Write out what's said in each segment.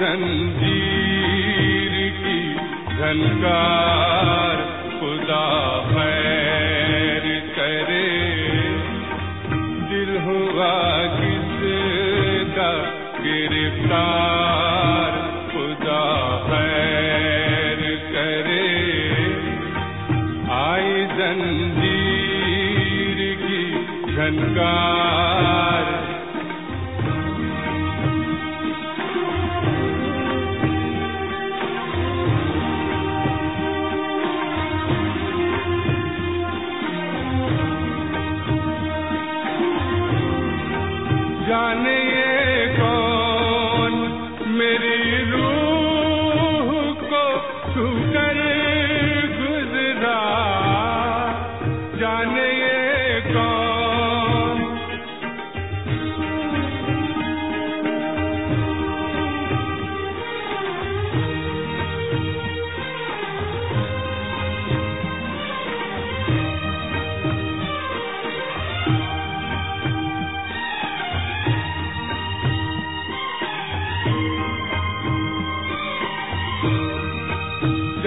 زنجیر کی جھنکار خدا خیر کرے۔ دل ہوا کس کا گرفتار خدا خیر کرے۔ آئی زنجیر کی جھنکار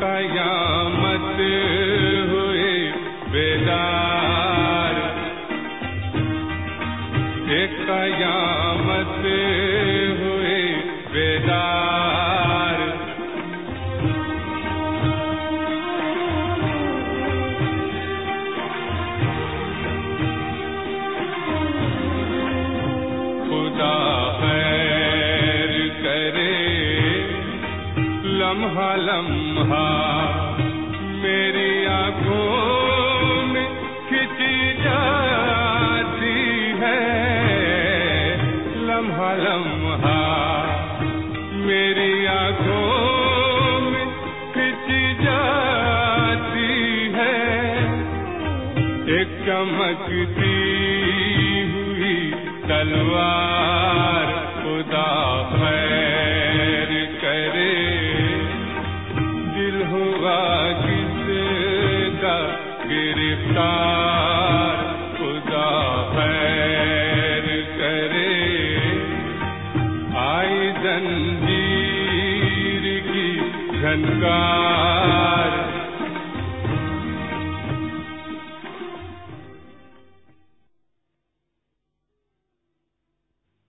قیامت ہوئے بیدار۔ ایک قیامت لمحہ لمحہ میری آنکھوں میں کھچی جاتی ہے۔ لمحہ لمحہ میری آنکھوں میں کھچی جاتی ہے۔ ایک چمکتی ہوئی تلوار خدا خیر گرفتار خدا خیر کرے۔ آئی زنجیر کی جھنکار